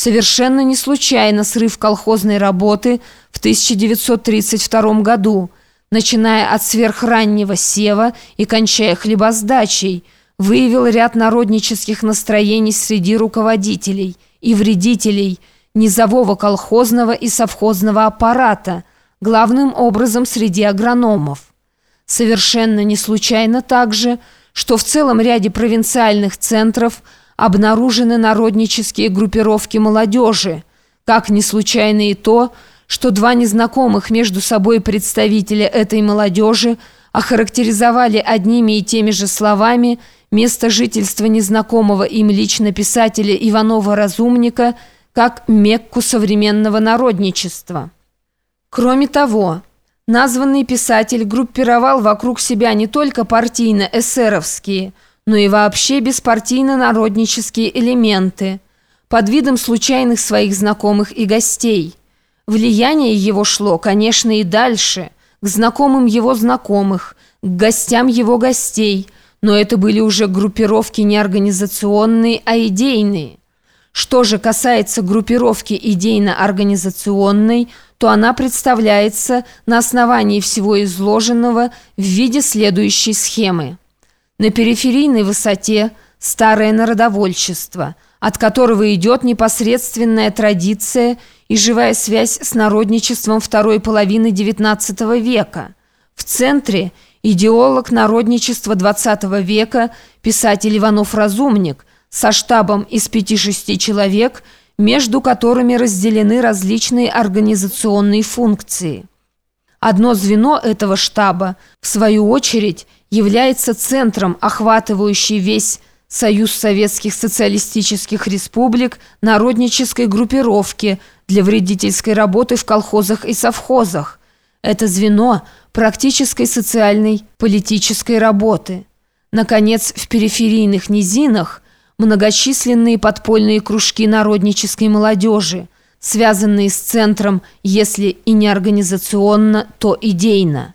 Совершенно не случайно срыв колхозной работы в 1932 году, начиная от сверхраннего сева и кончая хлебосдачей, выявил ряд народнических настроений среди руководителей и вредителей низового колхозного и совхозного аппарата, главным образом среди агрономов. Совершенно не случайно также, что в целом ряде провинциальных центров – обнаружены народнические группировки молодежи, как не случайно и то, что два незнакомых между собой представителя этой молодежи охарактеризовали одними и теми же словами место жительства незнакомого им лично писателя Иванова-Разумника как Мекку современного народничества. Кроме того, названный писатель группировал вокруг себя не только партийно-эсеровские – но и вообще беспартийно-народнические элементы, под видом случайных своих знакомых и гостей. Влияние его шло, конечно, и дальше, к знакомым его знакомых, к гостям его гостей, но это были уже группировки не организационные, а идейные. Что же касается группировки идейно-организационной, то она представляется на основании всего изложенного в виде следующей схемы. На периферийной высоте старое народовольчество, от которого идет непосредственная традиция и живая связь с народничеством второй половины XIX века. В центре идеолог народничества XX века, писатель Иванов-Разумник, со штабом из пяти-шести человек, между которыми разделены различные организационные функции. Одно звено этого штаба, в свою очередь, является центром, охватывающий весь Союз Советских Социалистических Республик народнической группировки для вредительской работы в колхозах и совхозах. Это звено практической социальной политической работы. Наконец, в периферийных низинах многочисленные подпольные кружки народнической молодежи, связанные с центром, если и не организационно, то идейно.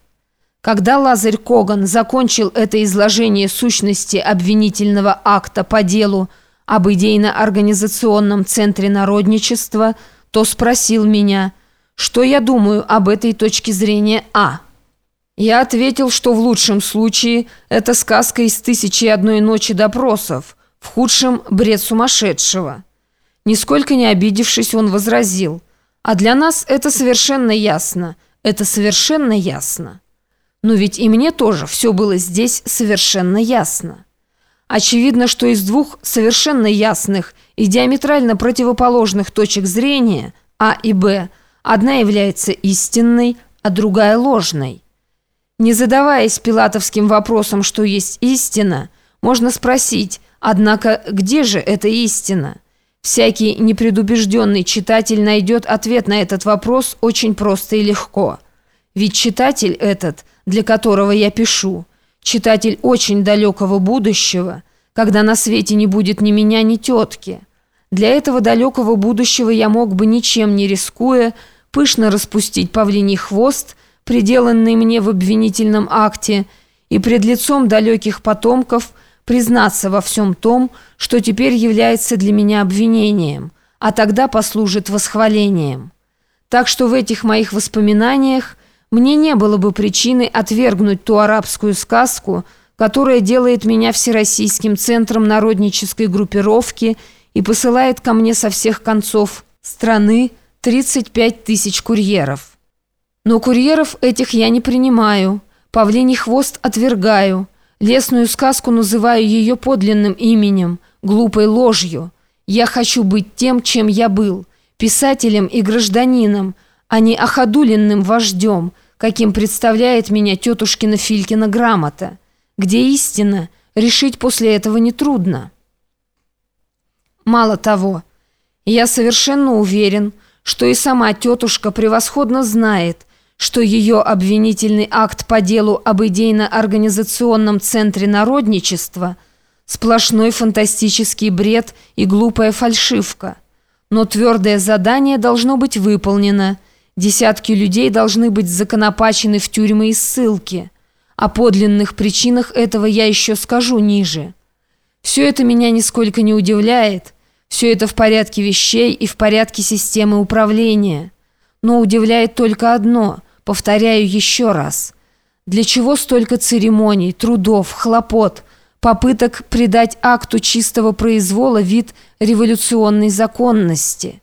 Когда Лазарь Коган закончил это изложение сущности обвинительного акта по делу об идейно-организационном центре народничества, то спросил меня, что я думаю об этой точке зрения А. Я ответил, что в лучшем случае это сказка из «Тысячи и одной ночи» допросов, в худшем – бред сумасшедшего. Нисколько не обидевшись, он возразил, а для нас это совершенно ясно, это совершенно ясно. Но ведь и мне тоже все было здесь совершенно ясно. Очевидно, что из двух совершенно ясных и диаметрально противоположных точек зрения А и Б одна является истинной, а другая ложной. Не задаваясь пилатовским вопросом, что есть истина, можно спросить, однако, где же эта истина? Всякий непредубежденный читатель найдет ответ на этот вопрос очень просто и легко. Ведь читатель этот – для которого я пишу, читатель очень далекого будущего, когда на свете не будет ни меня, ни тетки. Для этого далекого будущего я мог бы, ничем не рискуя, пышно распустить павлиний хвост, приделанный мне в обвинительном акте, и пред лицом далеких потомков признаться во всем том, что теперь является для меня обвинением, а тогда послужит восхвалением. Так что в этих моих воспоминаниях мне не было бы причины отвергнуть ту арабскую сказку, которая делает меня всероссийским центром народнической группировки и посылает ко мне со всех концов страны 35 тысяч курьеров. Но курьеров этих я не принимаю, павлиний хвост отвергаю, лесную сказку называю ее подлинным именем, глупой ложью. Я хочу быть тем, чем я был, писателем и гражданином, а не оходуленным вождем – каким представляет меня тетушкина Филькина грамота. Где истина, решить после этого нетрудно. Мало того, я совершенно уверен, что и сама тетушка превосходно знает, что ее обвинительный акт по делу об идейно-организационном центре народничества – сплошной фантастический бред и глупая фальшивка. Но твердое задание должно быть выполнено – Десятки людей должны быть законопачены в тюрьмы и ссылки. О подлинных причинах этого я еще скажу ниже. Все это меня нисколько не удивляет. Все это в порядке вещей и в порядке системы управления. Но удивляет только одно, повторяю еще раз. Для чего столько церемоний, трудов, хлопот, попыток придать акту чистого произвола вид революционной законности?